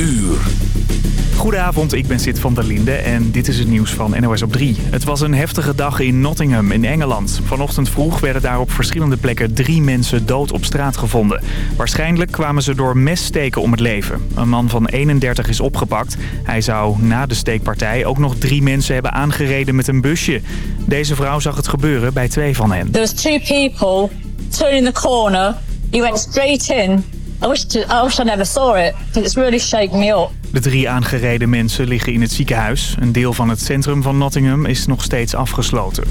uur. Goedenavond, ik ben Sid van der Linde en dit is het nieuws van NOS op 3. Het was een heftige dag in Nottingham in Engeland. Vanochtend vroeg werden daar op verschillende plekken drie mensen dood op straat gevonden. Waarschijnlijk kwamen ze door messteken om het leven. Een man van 31 is opgepakt. Hij zou na de steekpartij ook nog drie mensen hebben aangereden met een busje. Deze vrouw zag het gebeuren bij twee van hen. There was two people, two in the corner. He went straight in. I wish, to, I wish I never saw it. It's really shaken me up. De drie aangereden mensen liggen in het ziekenhuis. Een deel van het centrum van Nottingham is nog steeds afgesloten.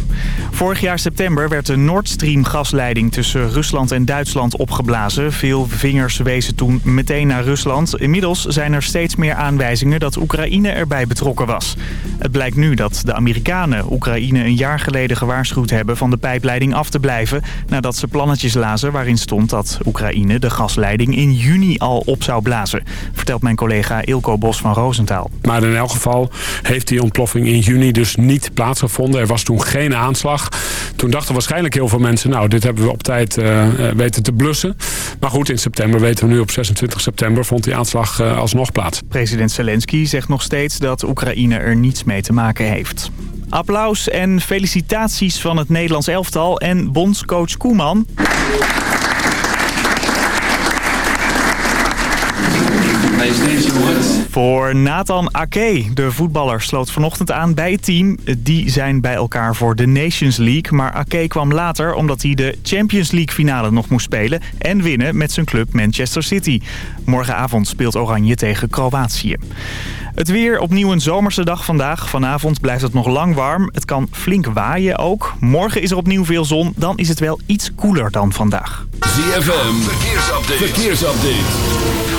Vorig jaar september werd de Nord Stream gasleiding tussen Rusland en Duitsland opgeblazen. Veel vingers wezen toen meteen naar Rusland. Inmiddels zijn er steeds meer aanwijzingen dat Oekraïne erbij betrokken was. Het blijkt nu dat de Amerikanen Oekraïne een jaar geleden gewaarschuwd hebben van de pijpleiding af te blijven. Nadat ze plannetjes lazen waarin stond dat Oekraïne de gasleiding in juni al op zou blazen. Vertelt mijn collega Ilko Bos van Roosentaal. Maar in elk geval heeft die ontploffing in juni dus niet plaatsgevonden. Er was toen geen aanslag. Toen dachten waarschijnlijk heel veel mensen... nou, dit hebben we op tijd uh, weten te blussen. Maar goed, in september weten we nu op 26 september... vond die aanslag uh, alsnog plaats. President Zelensky zegt nog steeds dat Oekraïne er niets mee te maken heeft. Applaus en felicitaties van het Nederlands elftal en bondscoach Koeman. Voor Nathan Ake, de voetballer, sloot vanochtend aan bij het team. Die zijn bij elkaar voor de Nations League. Maar Ake kwam later omdat hij de Champions League finale nog moest spelen... en winnen met zijn club Manchester City. Morgenavond speelt Oranje tegen Kroatië. Het weer, opnieuw een zomerse dag vandaag. Vanavond blijft het nog lang warm. Het kan flink waaien ook. Morgen is er opnieuw veel zon. Dan is het wel iets koeler dan vandaag. ZFM, verkeersupdate. verkeersupdate.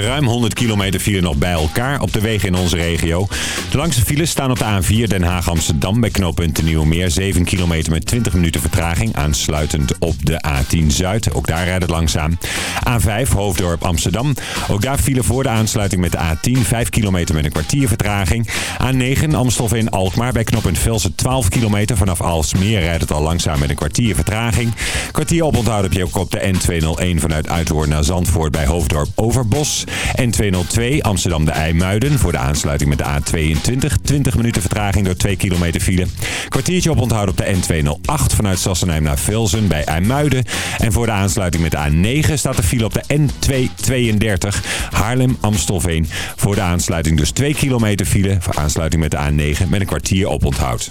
Ruim 100 kilometer file nog bij elkaar op de wegen in onze regio. De langste files staan op de A4 Den Haag-Amsterdam bij knooppunt Nieuwmeer. 7 kilometer met 20 minuten vertraging. Aansluitend op de A10 Zuid. Ook daar rijdt het langzaam. A5 Hoofddorp Amsterdam. Ook daar file voor de aansluiting met de A10. 5 kilometer met een kwartier vertraging. A9 Amstelveen Alkmaar bij knooppunt Velsen 12 kilometer. Vanaf Alsmeer rijdt het al langzaam met een kwartier vertraging. Kwartier oponthoud heb je ook op de N201 vanuit Uithoorn naar Zandvoort bij Hoofddorp Overbos. N202 Amsterdam de IJmuiden voor de aansluiting met de A22. 20 minuten vertraging door 2 kilometer file. Kwartiertje op onthouden op de N208 vanuit Sassenheim naar Velzen bij IJmuiden. En voor de aansluiting met de A9 staat de file op de N232 Haarlem-Amstelveen. Voor de aansluiting dus 2 kilometer file. Voor aansluiting met de A9 met een kwartier op onthoud.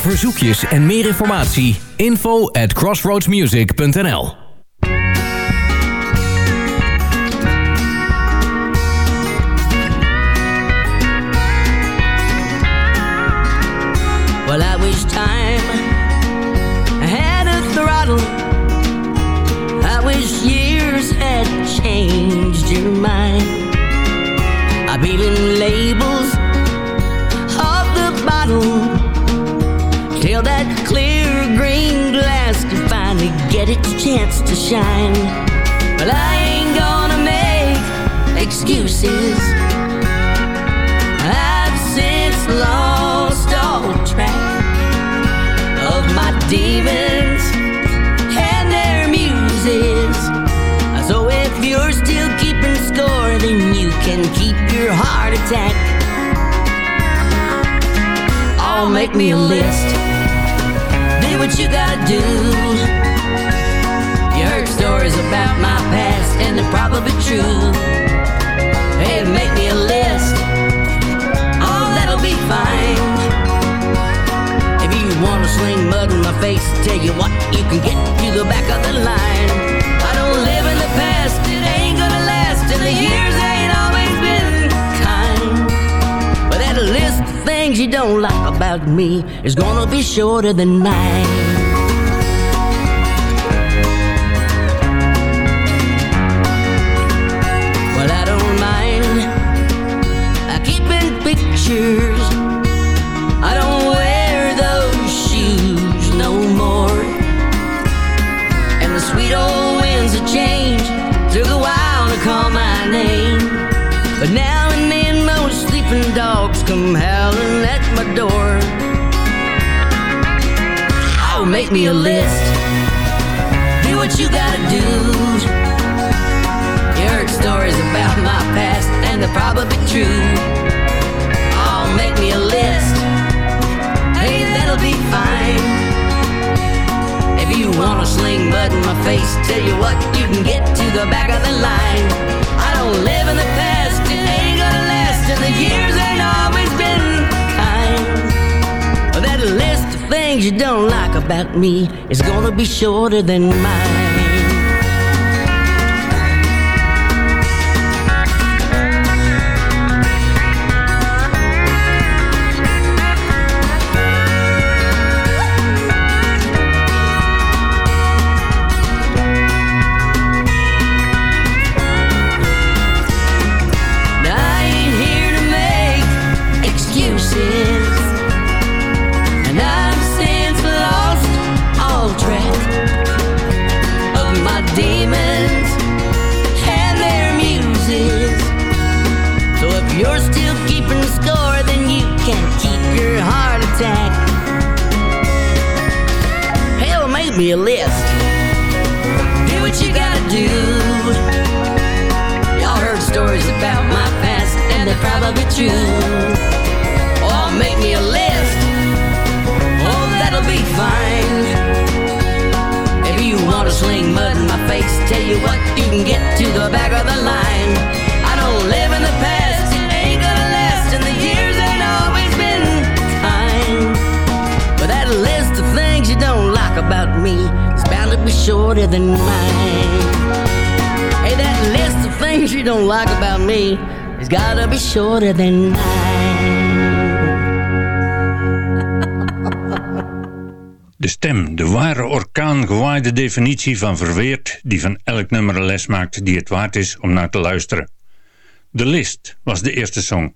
verzoekjes en meer informatie. Info at crossroadsmusic.nl Well, I wish time had a throttle. I wish years had changed your mind. I'm peeling labels its chance to shine. But I ain't gonna make excuses. I've since lost all track of my demons and their muses. So if you're still keeping score, then you can keep your heart attack. I'll make me a list what you gotta do. Stories about my past, and they're probably true. Hey, make me a list. Oh, that'll be fine. If you wanna sling mud in my face, tell you what, you can get to the back of the line. I don't live in the past, it ain't gonna last, and the years ain't always been kind. But that list of things you don't like about me is gonna be shorter than mine. Make me a list. Do what you gotta do. You heard stories about my past, and they're probably true. Oh, make me a list. Hey, that'll be fine. If you wanna sling mud in my face, tell you what, you can get to the back of the line. I don't live in the past, it ain't gonna last, and the years things you don't like about me is gonna be shorter than mine. And they're probably true. Oh, make me a list. Oh, that'll be fine. If you wanna sling mud in my face, tell you what, you can get to the back of the line. I don't live in the past, it ain't gonna last, and the years ain't always been kind. But that list of things you don't like about me is bound to be shorter than mine. Hey, that list of things you don't like about me gotta be shorter than. De stem, de ware orkaangewaaide definitie van verweerd die van elk nummer een les maakt die het waard is om naar te luisteren. The List was de eerste song.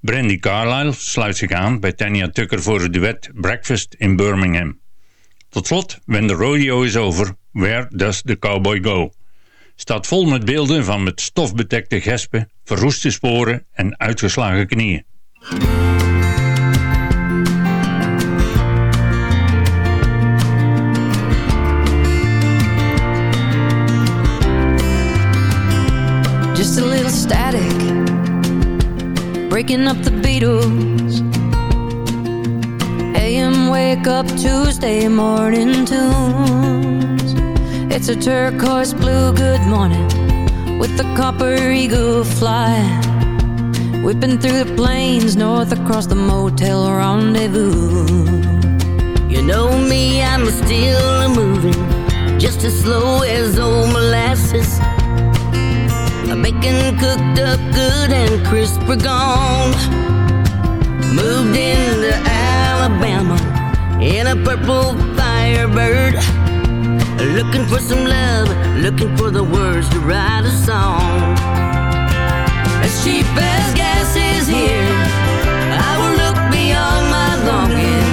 Brandy Carlile sluit zich aan bij Tanya Tucker voor het duet Breakfast in Birmingham. Tot slot, When the Rodeo is Over, Where Does the Cowboy Go? Staat vol met beelden van met stof bedekte gespen, verroeste sporen en uitgeslagen knieën. just a little static breaking up the Beatles AM wake up Tuesday morning tunes it's a turquoise blue good morning with the copper eagle flying whipping through the plains north across the motel rendezvous You know me, I'm still a moving, just as slow as old molasses. Bacon cooked up good and crisp are gone. Moved into Alabama in a purple Firebird. Looking for some love, looking for the words to write a song. As cheap as gas is here, I will look beyond my longing.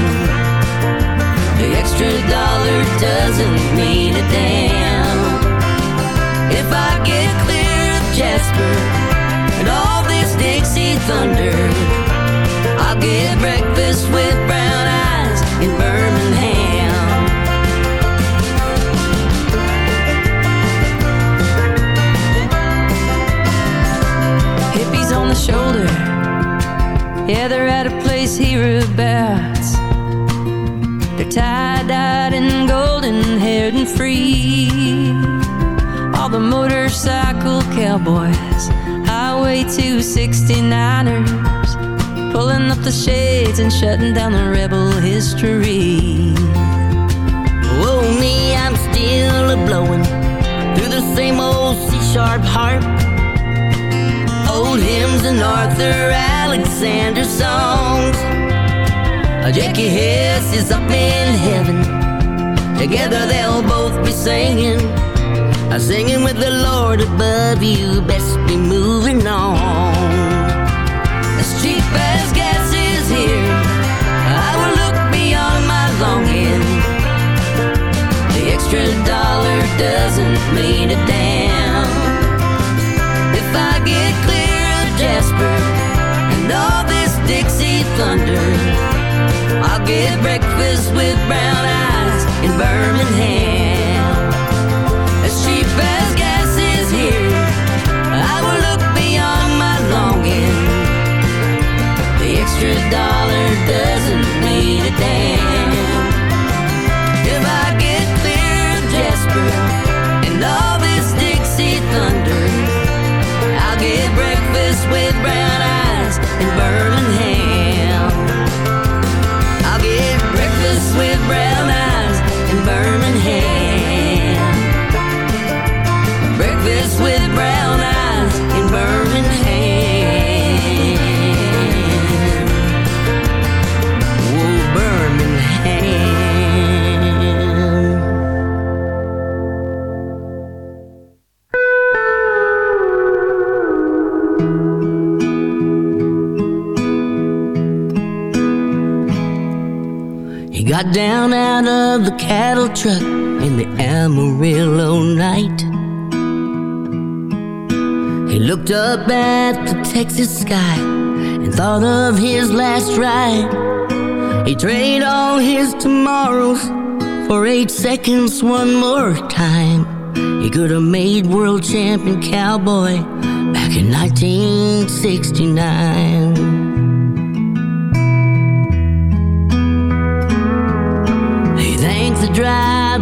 The extra dollar doesn't mean a damn. If I get clear of Jasper and all this Dixie thunder, I'll get breakfast with brown eyes in Birmingham. Shoulder. Yeah, they're at a place hereabouts. They're tie-dyed and golden haired and free. All the motorcycle cowboys, Highway 269ers, pulling up the shades and shutting down the rebel history. Oh, me, I'm still a blowing through the same old C-sharp harp. Old hymns and Arthur Alexander songs. Jackie Hess is up in heaven. Together they'll both be singing. Singing with the Lord above you. Best be moving on. As cheap as gas is here, I will look beyond my longing. The extra dollar doesn't mean a damn. If I get clear Jasper and all this Dixie thunder. I'll get breakfast with brown eyes in Birmingham. As cheap as gas is here, I will look beyond my longing. The extra dollar doesn't mean a damn. With brown got down out of the cattle truck in the Amarillo night. He looked up at the Texas sky and thought of his last ride. He traded all his tomorrows for eight seconds one more time. He could have made world champion cowboy back in 1969.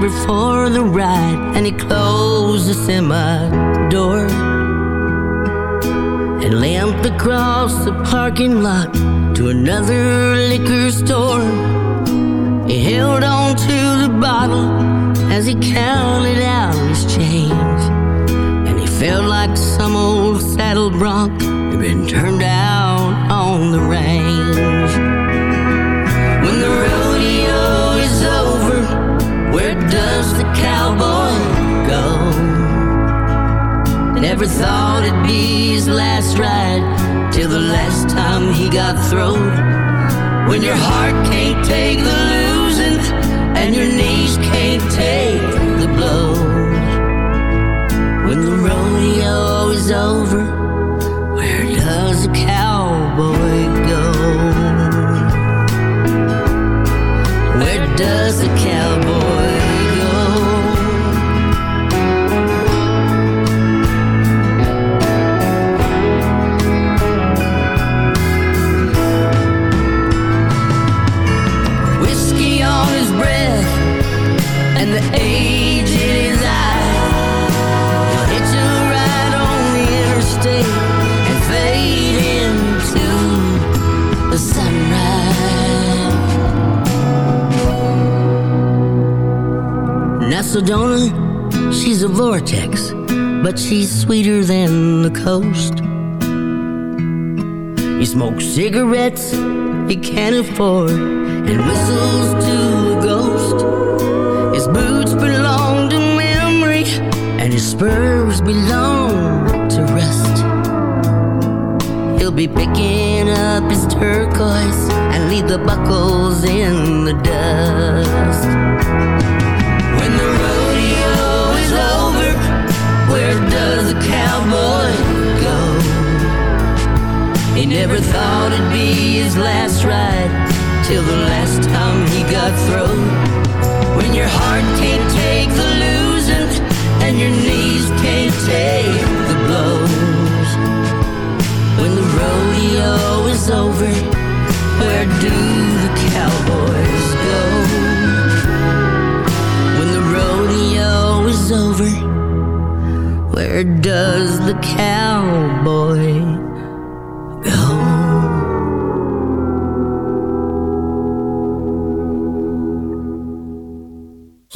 For the ride and he closed the semi door and limped across the parking lot to another liquor store. He held on to the bottle as he counted out his change and he felt like some old saddle bronc had been turned out on the range. Does the cowboy go? Never thought it'd be his last ride till the last time he got thrown. When your heart can't take the losing and your knees can't take the blows. When the rodeo is over, where does a cowboy go? Where does a cowboy Nasadona, she's a vortex, but she's sweeter than the coast. He smokes cigarettes he can't afford and whistles to a ghost. His boots belong to memory and his spurs belong to rust. He'll be picking up his turquoise and leave the buckles in the dust. Where does cowboy go? He never thought it'd be his last ride till the last time he got thrown. When your heart can't take the losing and your knees can't take the blows. When the rodeo is over, where do the cowboys go? When the rodeo is over, where does the cowboy go?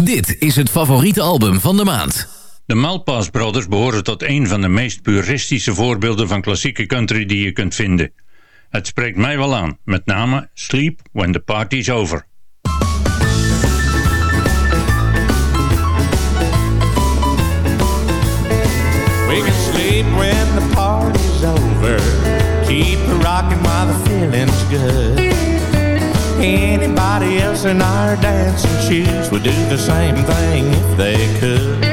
Dit is het favoriete album van de maand. De Malpass Brothers behoren tot een van de meest puristische voorbeelden van klassieke country die je kunt vinden. Het spreekt mij wel aan, met name Sleep When the Party's Over. Sleep when the party's over. Keep it rocking while the feeling's good. Anybody else in our dancing shoes would do the same thing if they could.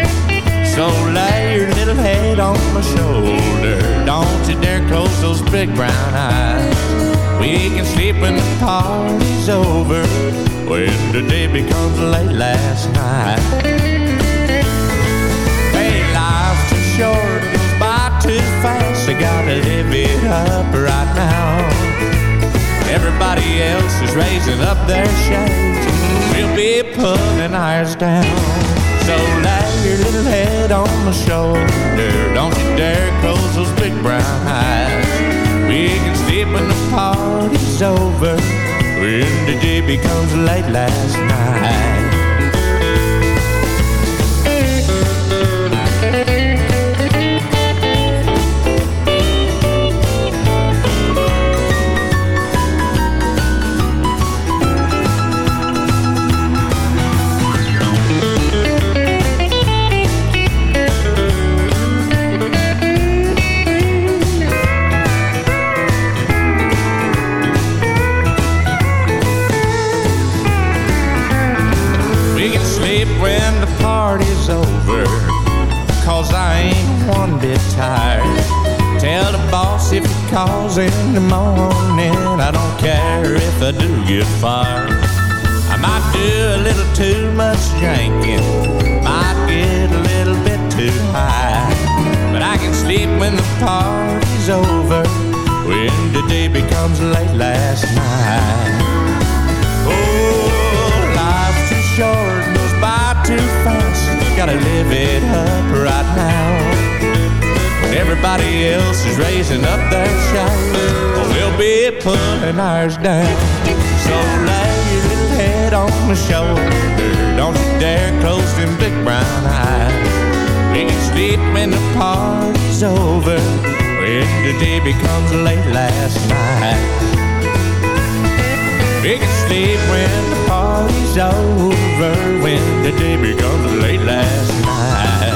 So lay your little head on my shoulder. Don't you dare close those big brown eyes. We can sleep when the party's over, when the day becomes late last night. I gotta live it up right now. Everybody else is raising up their shades. We'll be pulling ours down. So lay your little head on my shoulder. Don't you dare close those big brown eyes. We can sleep when the party's over. When the day becomes late last night. Calls in the morning. I don't care if I do get fired. I might do a little too much drinking. Might get a little bit too high. But I can sleep when the party's over. When the day becomes late last night. Oh, is raising up their shout, oh, we'll be pulling ours down. So lay your little head on my shoulder. Don't you dare close them big brown eyes. We can sleep when the party's over. When the day becomes late last night. We can sleep when the party's over, when the day becomes late last night.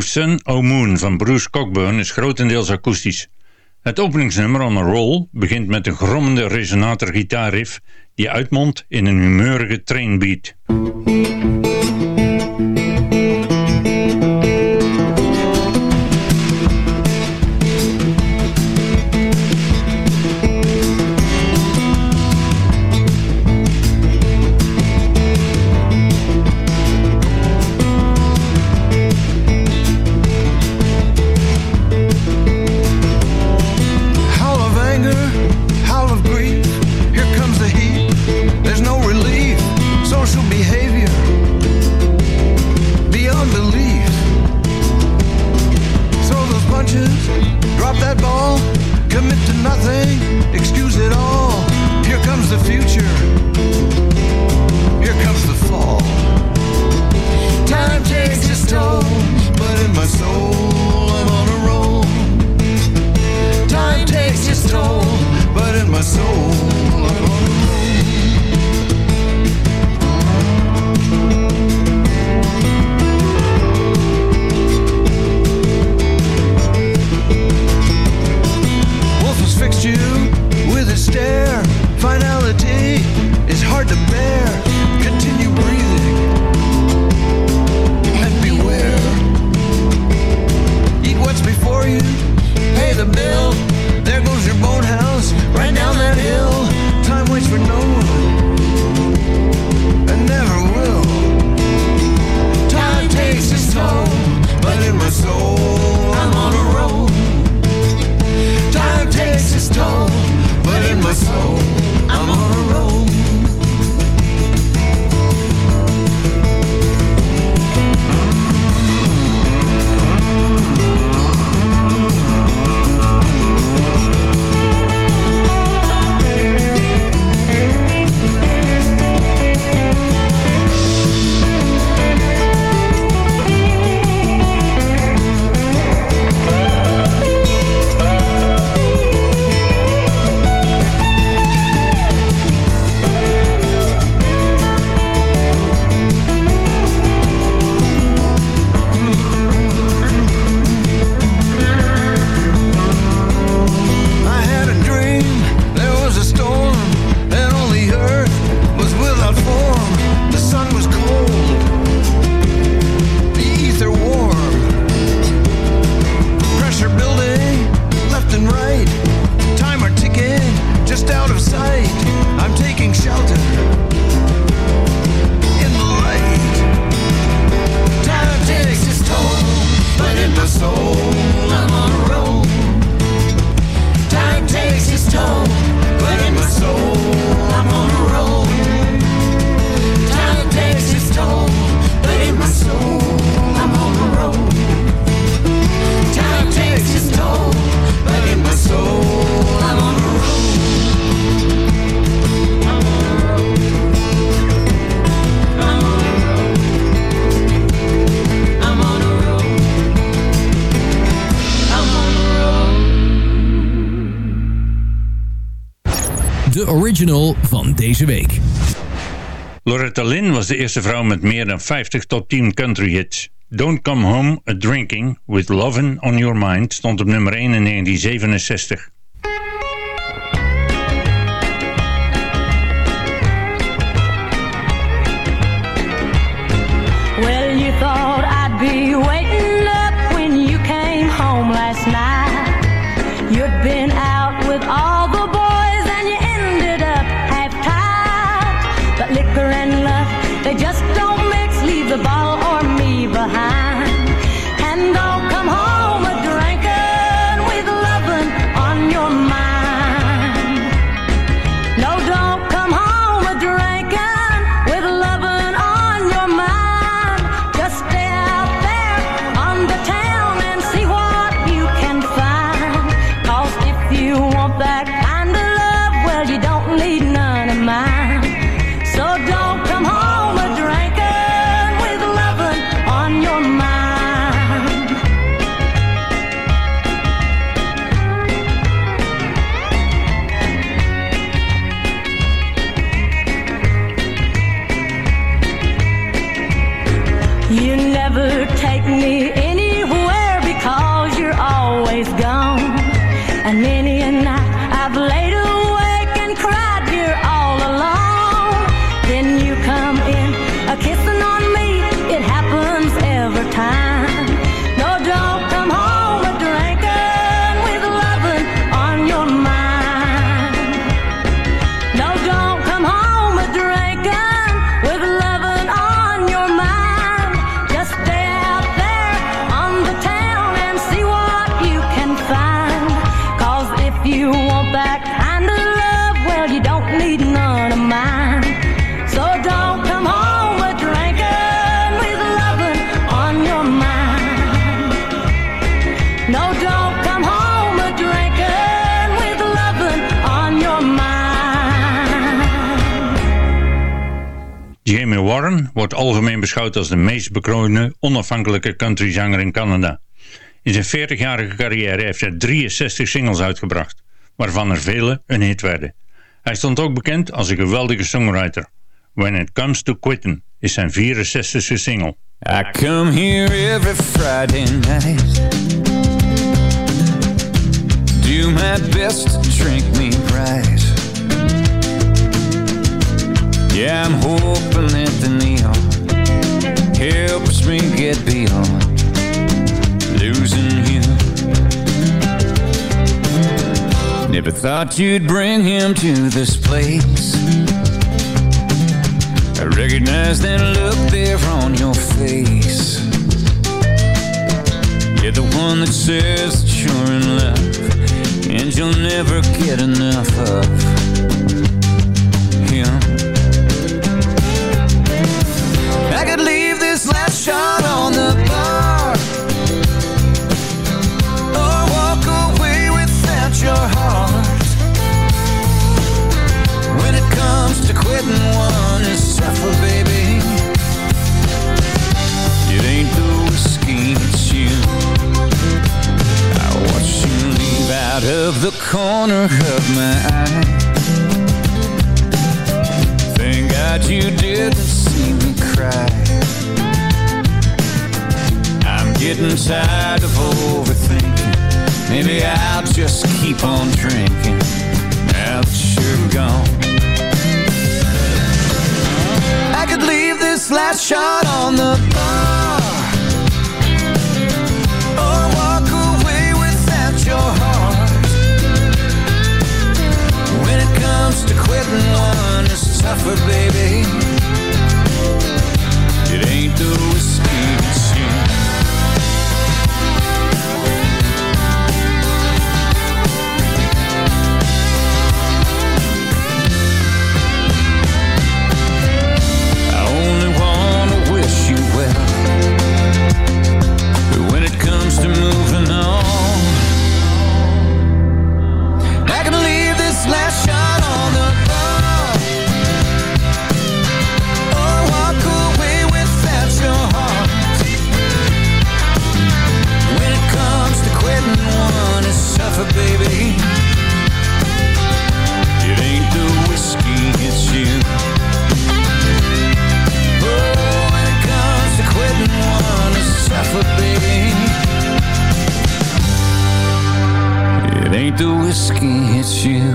Sun, O Moon van Bruce Cockburn is grotendeels akoestisch. Het openingsnummer On a Roll begint met een grommende resonator gitaarriff die uitmondt in een humeurige trainbeat. van deze week. Loretta Lynn was de eerste vrouw met meer dan 50 top 10 country hits. Don't Come Home A Drinking With Lovin' On Your Mind stond op nummer 1 in 1967. never take me anywhere because you're always gone. wordt algemeen beschouwd als de meest bekroonde onafhankelijke countryzanger in Canada. In zijn 40-jarige carrière heeft hij 63 singles uitgebracht, waarvan er vele een hit werden. Hij stond ook bekend als een geweldige songwriter. When It Comes to Quitten is zijn 64e single. I come here every Friday night Do my best to drink me right Yeah, I'm hoping that helps me get beyond losing you. Never thought you'd bring him to this place. I recognize that look there on your face. You're the one that says that you're in love and you'll never get enough of. The whiskey hits you.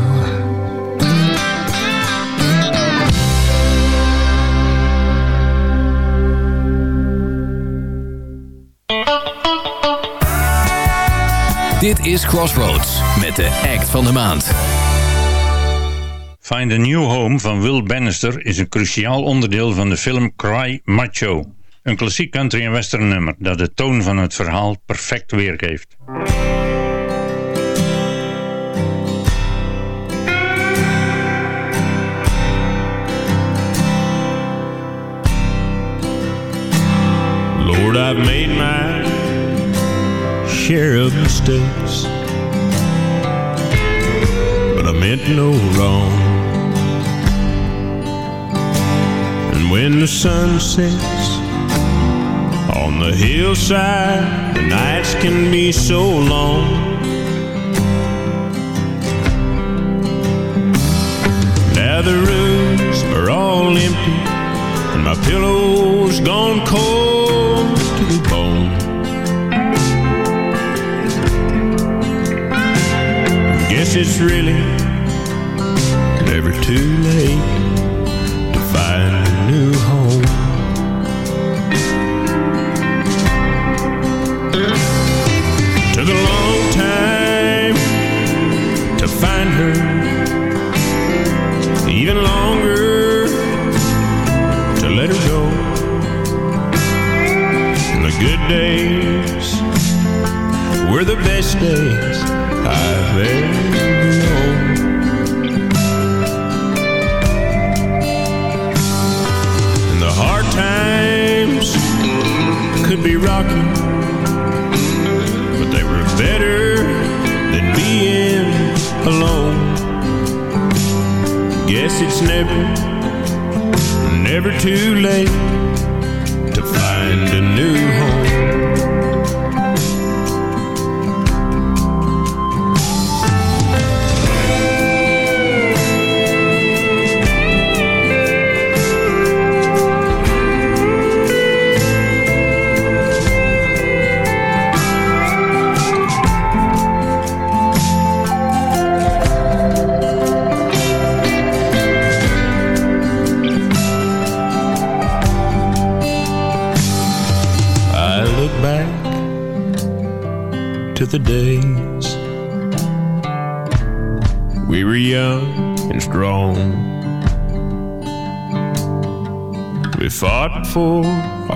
Dit is Crossroads met de act van de maand. Find a New Home van Will Bannister is een cruciaal onderdeel van de film Cry Macho. Een klassiek country en western nummer dat de toon van het verhaal perfect weergeeft. I've made my share of mistakes, but I meant no wrong. And when the sun sets on the hillside, the nights can be so long. Now the rooms are all empty, and my pillow's gone cold to the bone. Guess it's really never too late days were the best days I've ever known. And the hard times could be rocky, but they were better than being alone. Guess it's never, never too late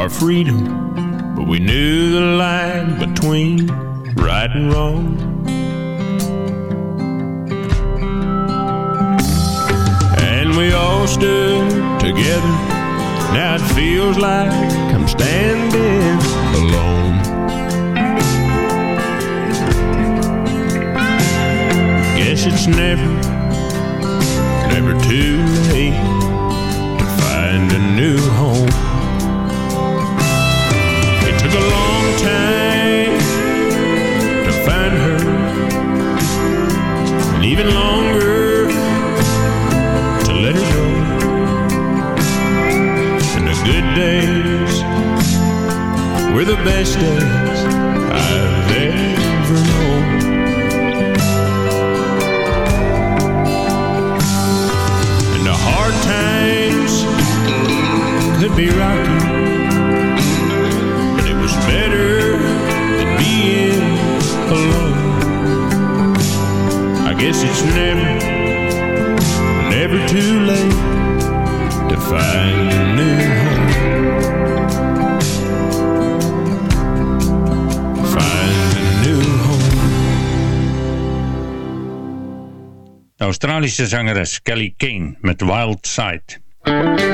our freedom, best days Australische zangeres Kelly Kane met Wild Side.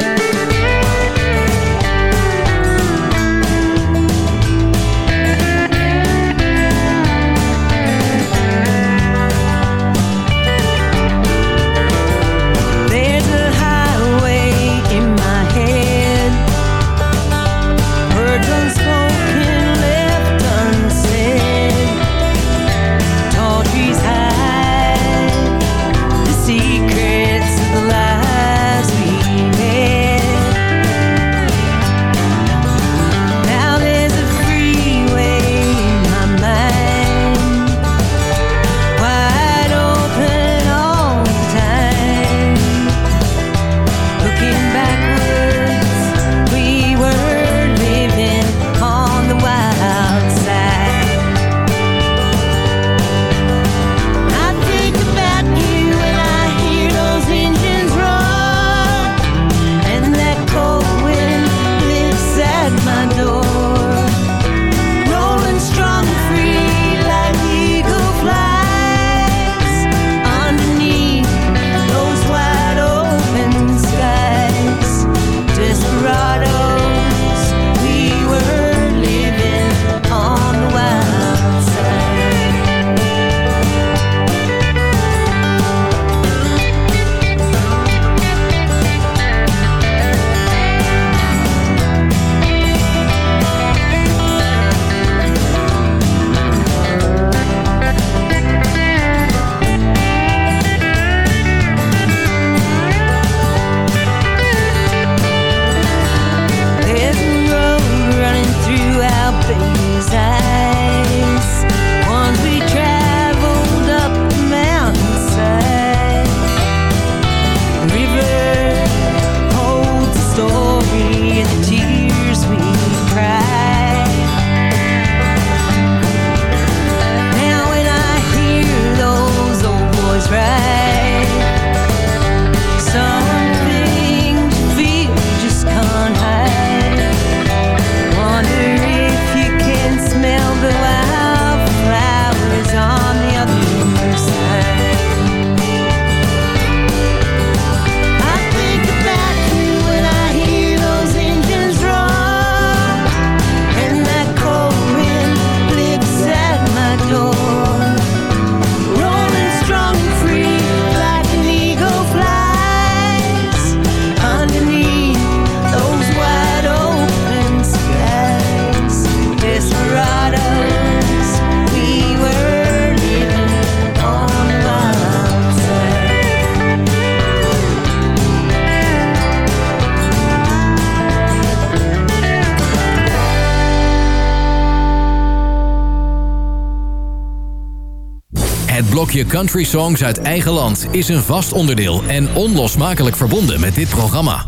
blokje country songs uit eigen land is een vast onderdeel en onlosmakelijk verbonden met dit programma.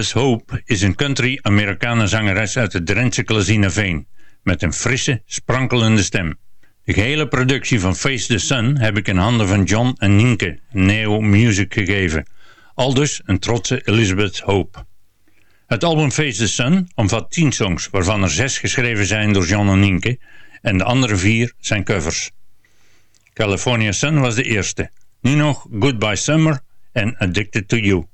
Elizabeth Hope is een country-Amerikaanse zangeres uit de Drentse Klazineveen met een frisse, sprankelende stem. De gehele productie van Face the Sun heb ik in handen van John en Nienke, Neo Music, gegeven. Aldus een trotse Elizabeth Hope. Het album Face the Sun omvat tien songs, waarvan er zes geschreven zijn door John en Nienke en de andere vier zijn covers. California Sun was de eerste. Nu nog Goodbye Summer en Addicted to You.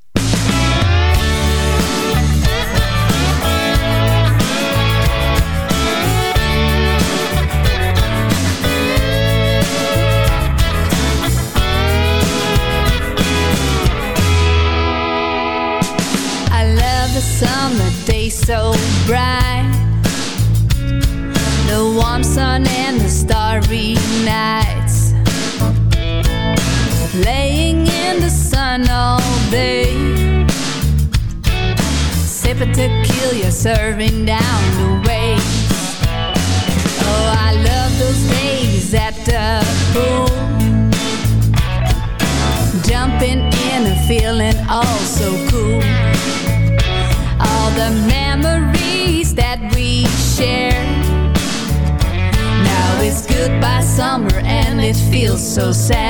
so sad.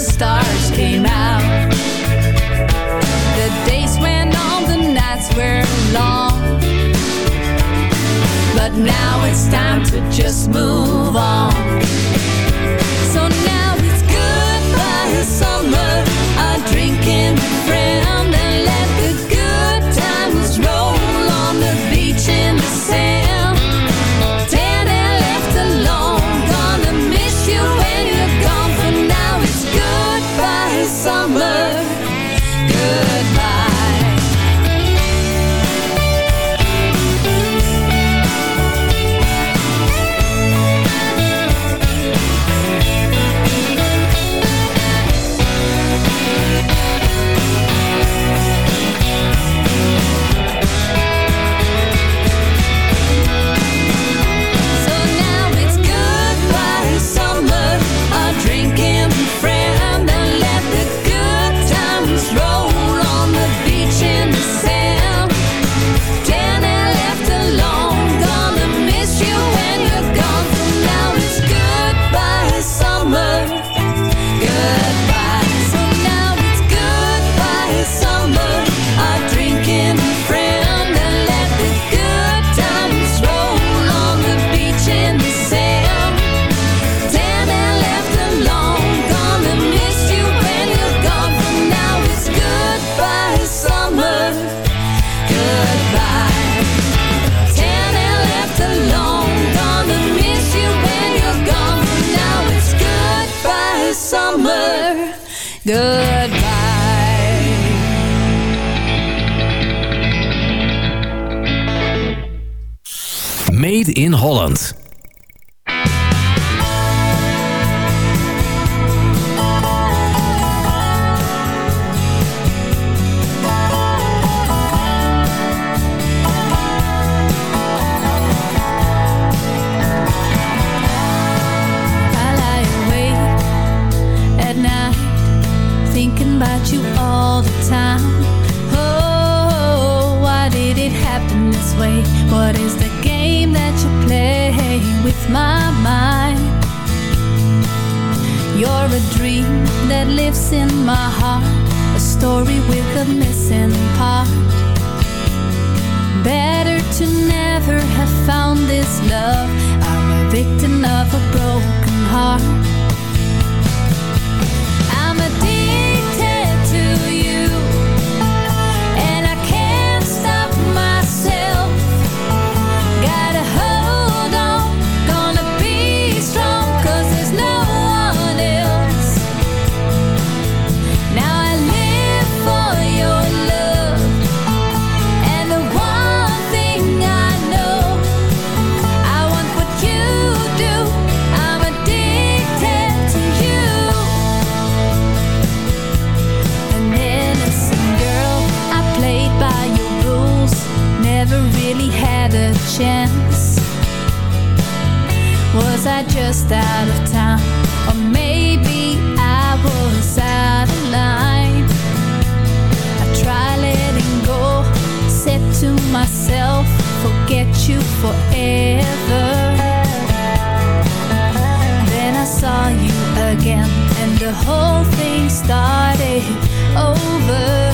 stars came out. The days went on, the nights were long. But now it's time to just move on. So now it's goodbye summer, a drinking friend. Made in Holland. story things started over.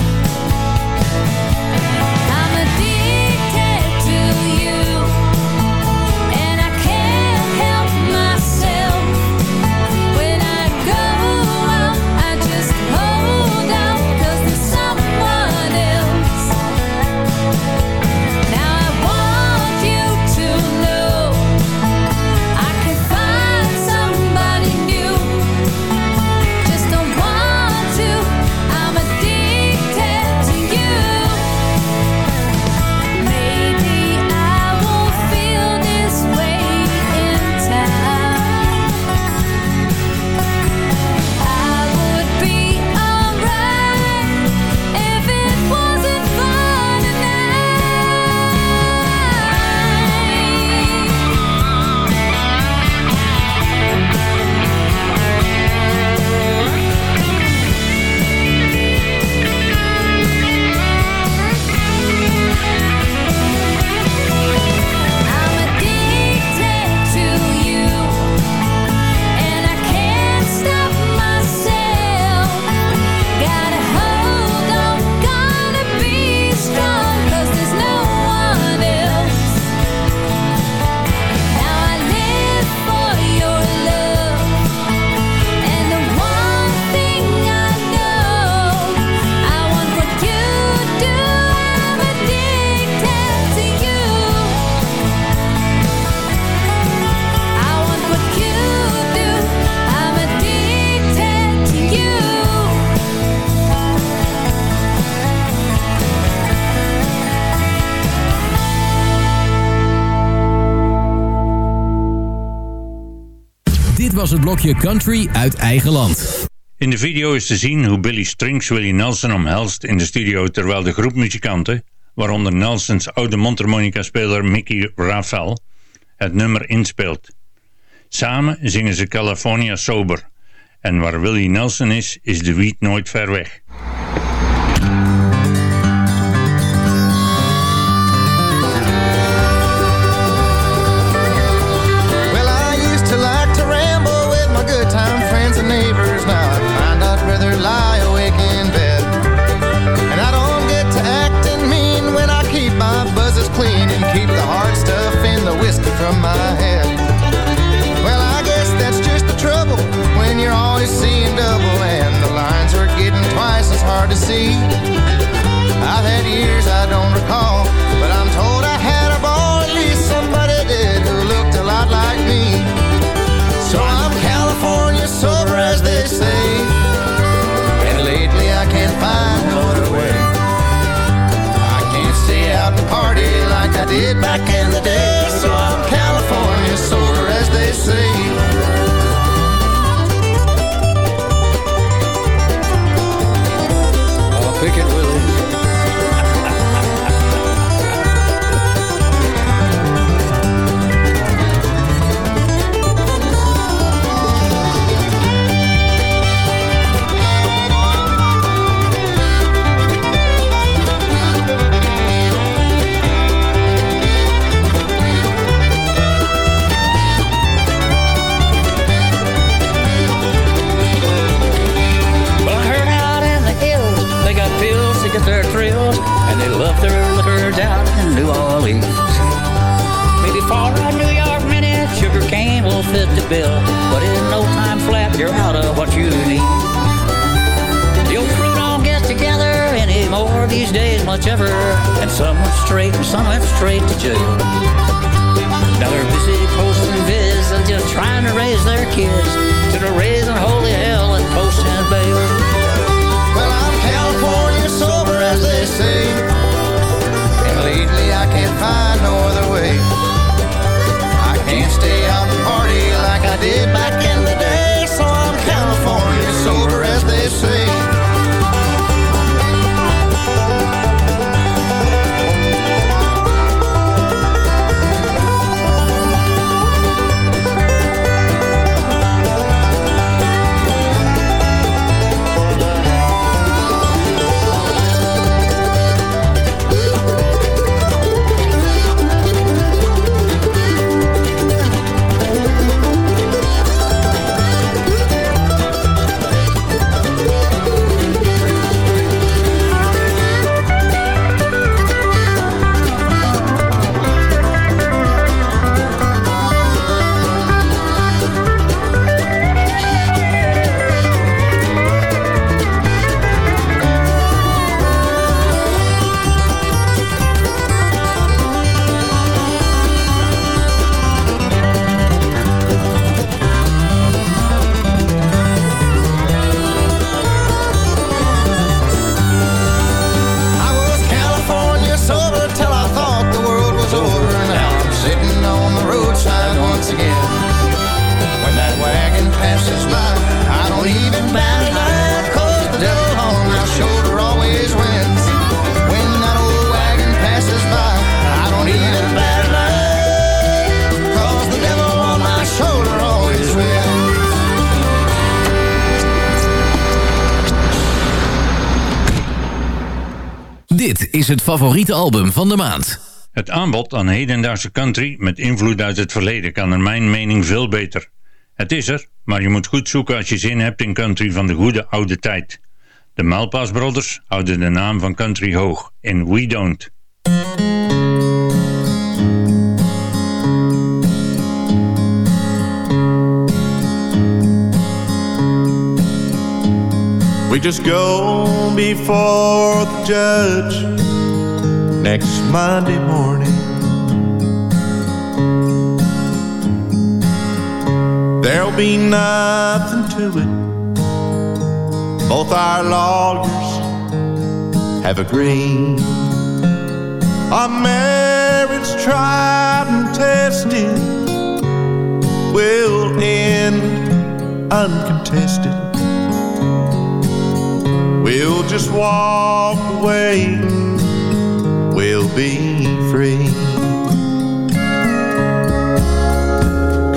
Was het blokje country uit eigen land. In de video is te zien hoe Billy Strings Willie Nelson omhelst in de studio terwijl de groep muzikanten, waaronder Nelsons oude mondharmonica-speler Mickey Rafael, het nummer inspeelt. Samen zingen ze California Sober. En waar Willie Nelson is, is de wiet nooit ver weg. Bill, but in no time flat, you're out of what you need. The old crew don't get together anymore these days, much ever, and some went straight and some went straight to jail. Now they're busy posting vids and just trying to raise their kids to the raising holy like I did back sitting on the roadside once again. When that wagon passes by, I don't even bat an eye, 'cause the devil on my shoulder always wins. When that old wagon passes by, I don't even bat an eye, 'cause the devil on my shoulder always wins. Dit is het favoriete album van de maand. Het aanbod aan hedendaagse country met invloed uit het verleden kan naar mijn mening veel beter. Het is er, maar je moet goed zoeken als je zin hebt in country van de goede oude tijd. De Malpass Brothers houden de naam van country hoog in We Don't. We just go before the judge next Monday morning. There'll be nothing to it. Both our lawyers have agreed. Our marriage tried and tested will end uncontested. We'll just walk away, we'll be free.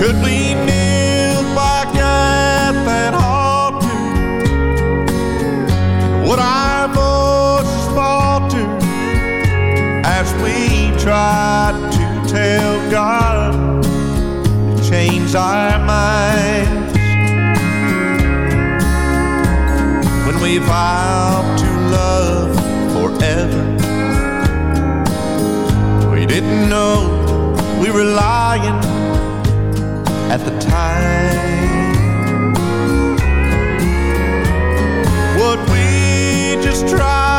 Could we kneel back at that altar? Would our voices falter as we try to tell God to change our minds? When we vow to love forever, didn't know we were lying at the time. Would we just try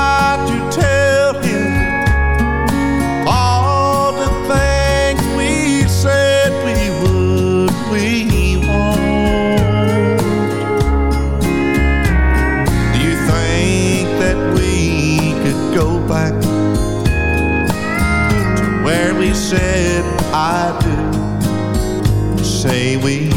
said I do? say we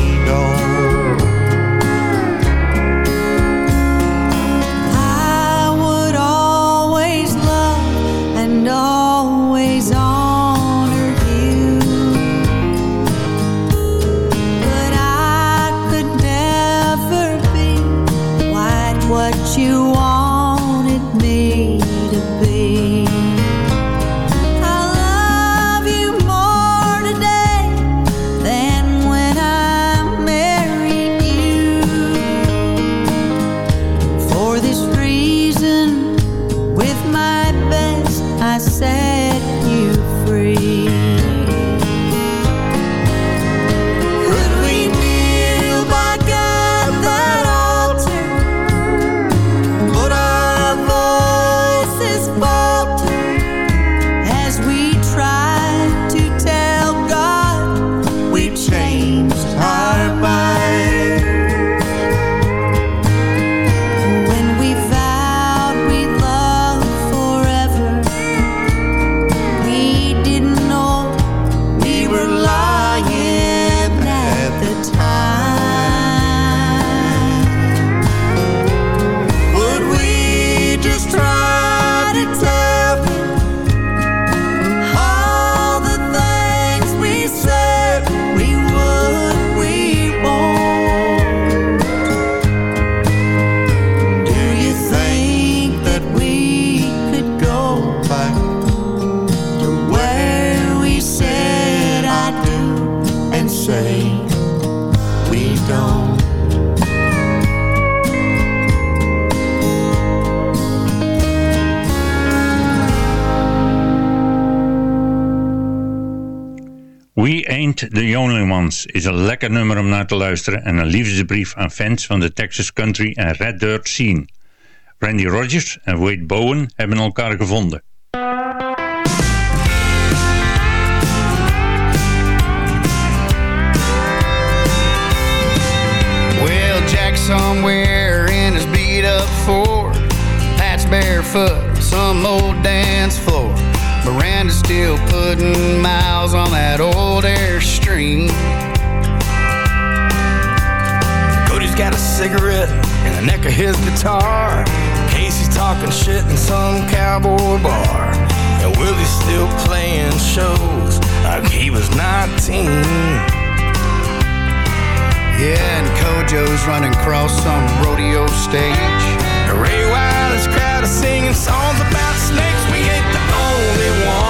Is een lekker nummer om naar te luisteren en een liefdesbrief aan fans van de Texas country en red dirt scene. Randy Rogers en Wade Bowen hebben elkaar gevonden. Jack's somewhere in his beat up Ford. Pat's barefoot some old dance floor. Miranda's still putting miles on that old Airstream. Cody's got a cigarette in the neck of his guitar. Casey's talking shit in some cowboy bar. And Willie's still playing shows like he was 19. Yeah, and Kojo's running across some rodeo stage. Ray Wylie's crowd is singing songs about snakes. We ain't only one.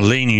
van Leni